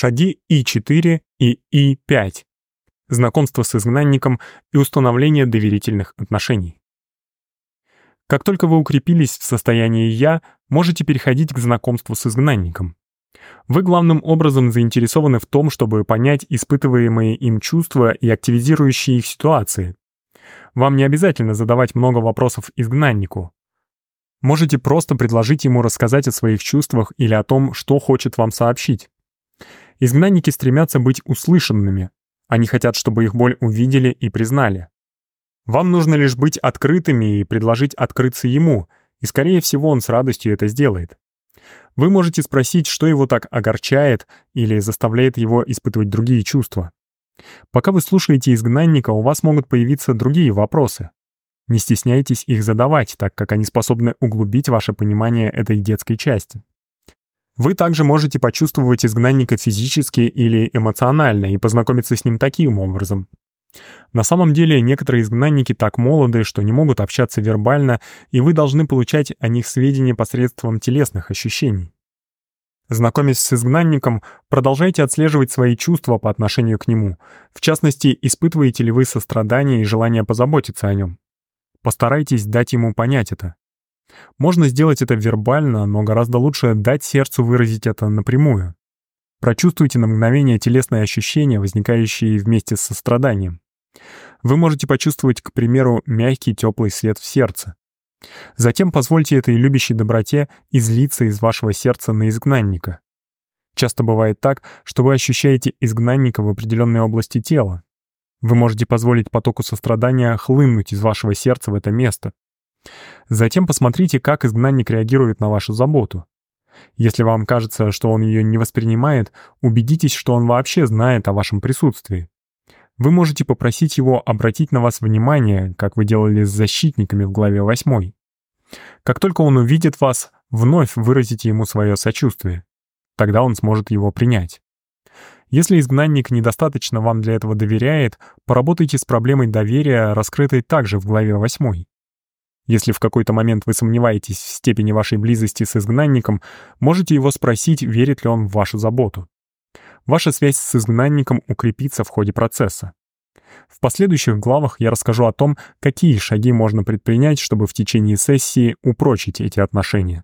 Шаги И4 и И5. Знакомство с изгнанником и установление доверительных отношений. Как только вы укрепились в состоянии «я», можете переходить к знакомству с изгнанником. Вы главным образом заинтересованы в том, чтобы понять испытываемые им чувства и активизирующие их ситуации. Вам не обязательно задавать много вопросов изгнаннику. Можете просто предложить ему рассказать о своих чувствах или о том, что хочет вам сообщить. Изгнанники стремятся быть услышанными. Они хотят, чтобы их боль увидели и признали. Вам нужно лишь быть открытыми и предложить открыться ему, и, скорее всего, он с радостью это сделает. Вы можете спросить, что его так огорчает или заставляет его испытывать другие чувства. Пока вы слушаете изгнанника, у вас могут появиться другие вопросы. Не стесняйтесь их задавать, так как они способны углубить ваше понимание этой детской части. Вы также можете почувствовать изгнанника физически или эмоционально и познакомиться с ним таким образом. На самом деле, некоторые изгнанники так молоды, что не могут общаться вербально, и вы должны получать о них сведения посредством телесных ощущений. Знакомясь с изгнанником, продолжайте отслеживать свои чувства по отношению к нему. В частности, испытываете ли вы сострадание и желание позаботиться о нем. Постарайтесь дать ему понять это. Можно сделать это вербально, но гораздо лучше дать сердцу выразить это напрямую. Прочувствуйте на мгновение телесные ощущения, возникающие вместе с состраданием. Вы можете почувствовать, к примеру, мягкий теплый свет в сердце. Затем позвольте этой любящей доброте излиться из вашего сердца на изгнанника. Часто бывает так, что вы ощущаете изгнанника в определенной области тела. Вы можете позволить потоку сострадания хлынуть из вашего сердца в это место. Затем посмотрите, как изгнанник реагирует на вашу заботу. Если вам кажется, что он ее не воспринимает, убедитесь, что он вообще знает о вашем присутствии. Вы можете попросить его обратить на вас внимание, как вы делали с защитниками в главе 8. Как только он увидит вас, вновь выразите ему свое сочувствие. Тогда он сможет его принять. Если изгнанник недостаточно вам для этого доверяет, поработайте с проблемой доверия, раскрытой также в главе 8. Если в какой-то момент вы сомневаетесь в степени вашей близости с изгнанником, можете его спросить, верит ли он в вашу заботу. Ваша связь с изгнанником укрепится в ходе процесса. В последующих главах я расскажу о том, какие шаги можно предпринять, чтобы в течение сессии упрочить эти отношения.